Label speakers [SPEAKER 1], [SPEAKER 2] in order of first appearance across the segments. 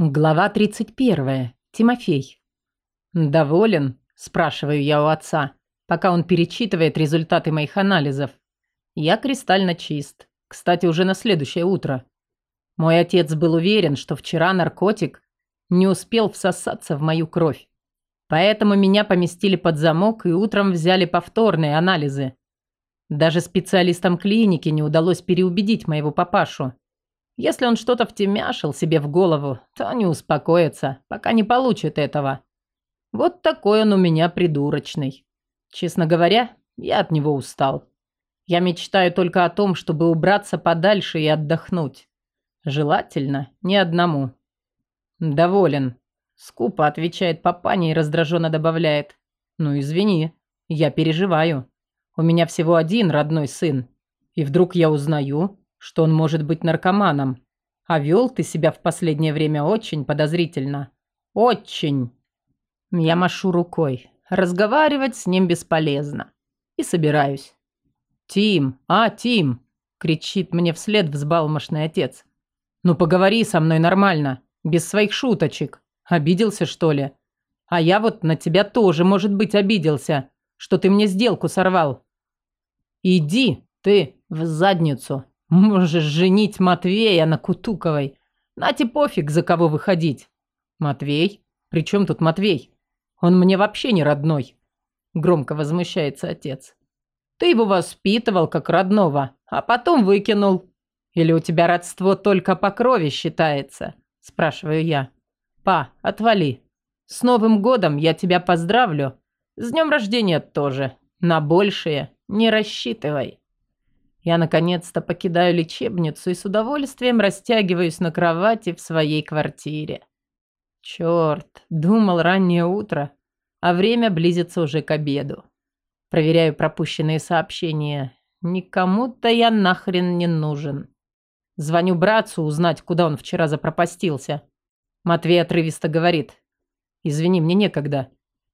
[SPEAKER 1] Глава 31. Тимофей. «Доволен?» – спрашиваю я у отца, пока он перечитывает результаты моих анализов. Я кристально чист. Кстати, уже на следующее утро. Мой отец был уверен, что вчера наркотик не успел всосаться в мою кровь. Поэтому меня поместили под замок и утром взяли повторные анализы. Даже специалистам клиники не удалось переубедить моего папашу. Если он что-то втемяшил себе в голову, то не успокоится, пока не получит этого. Вот такой он у меня придурочный. Честно говоря, я от него устал. Я мечтаю только о том, чтобы убраться подальше и отдохнуть. Желательно не одному. Доволен. Скупо отвечает папаня и раздраженно добавляет. Ну извини, я переживаю. У меня всего один родной сын. И вдруг я узнаю, что он может быть наркоманом. А вел ты себя в последнее время очень подозрительно. Очень. Я машу рукой. Разговаривать с ним бесполезно. И собираюсь. «Тим! А, Тим!» – кричит мне вслед взбалмошный отец. «Ну поговори со мной нормально, без своих шуточек. Обиделся, что ли? А я вот на тебя тоже, может быть, обиделся, что ты мне сделку сорвал. Иди ты в задницу!» Можешь женить Матвея на Кутуковой. Нате пофиг, за кого выходить. Матвей? При чем тут Матвей? Он мне вообще не родной. Громко возмущается отец. Ты его воспитывал как родного, а потом выкинул. Или у тебя родство только по крови считается? Спрашиваю я. Па, отвали. С Новым годом я тебя поздравлю. С днем рождения тоже. На большее не рассчитывай. Я наконец-то покидаю лечебницу и с удовольствием растягиваюсь на кровати в своей квартире. Черт, думал раннее утро, а время близится уже к обеду. Проверяю пропущенные сообщения. Никому-то я нахрен не нужен. Звоню братцу узнать, куда он вчера запропастился. Матвей отрывисто говорит. «Извини, мне некогда.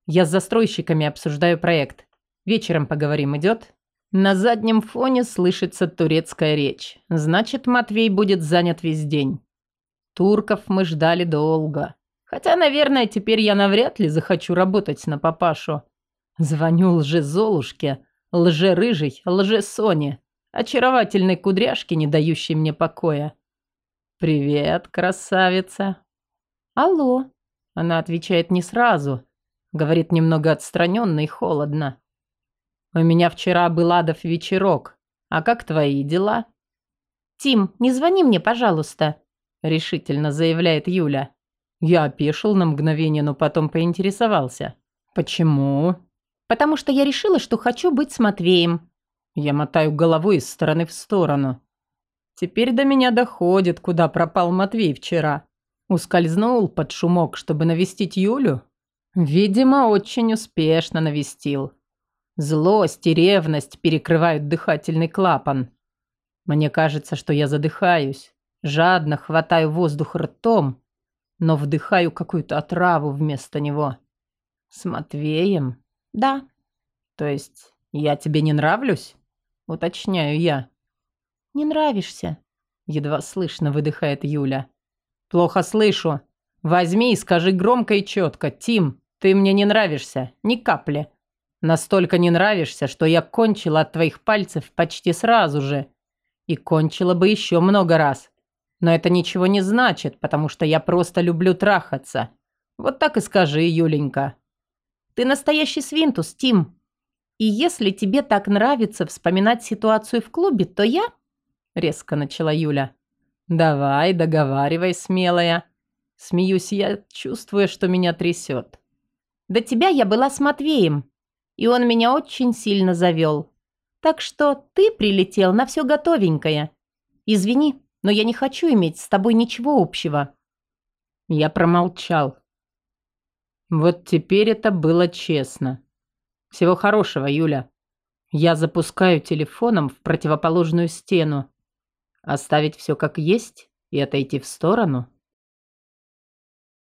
[SPEAKER 1] Я с застройщиками обсуждаю проект. Вечером поговорим, идет?» На заднем фоне слышится турецкая речь. Значит, Матвей будет занят весь день. Турков мы ждали долго. Хотя, наверное, теперь я навряд ли захочу работать на папашу. Звоню лже-золушке, лже-рыжей, лже-соне, очаровательной кудряшке, не дающей мне покоя. «Привет, красавица!» «Алло!» Она отвечает не сразу, говорит немного отстраненно и холодно. У меня вчера был адов вечерок. А как твои дела?» «Тим, не звони мне, пожалуйста», – решительно заявляет Юля. Я опешил на мгновение, но потом поинтересовался. «Почему?» «Потому что я решила, что хочу быть с Матвеем». Я мотаю головой из стороны в сторону. Теперь до меня доходит, куда пропал Матвей вчера. Ускользнул под шумок, чтобы навестить Юлю? Видимо, очень успешно навестил. Злость и ревность перекрывают дыхательный клапан. Мне кажется, что я задыхаюсь. Жадно хватаю воздух ртом, но вдыхаю какую-то отраву вместо него. С Матвеем? Да. То есть я тебе не нравлюсь? Уточняю я. Не нравишься. Едва слышно выдыхает Юля. Плохо слышу. Возьми и скажи громко и четко. Тим, ты мне не нравишься. Ни капли. Настолько не нравишься, что я кончила от твоих пальцев почти сразу же. И кончила бы еще много раз. Но это ничего не значит, потому что я просто люблю трахаться. Вот так и скажи, Юленька. Ты настоящий свинтус, Тим. И если тебе так нравится вспоминать ситуацию в клубе, то я...» Резко начала Юля. «Давай, договаривай, смелая». Смеюсь я, чувствуя, что меня трясет. «До тебя я была с Матвеем и он меня очень сильно завел. Так что ты прилетел на все готовенькое. Извини, но я не хочу иметь с тобой ничего общего». Я промолчал. Вот теперь это было честно. Всего хорошего, Юля. Я запускаю телефоном в противоположную стену. Оставить все как есть и отойти в сторону?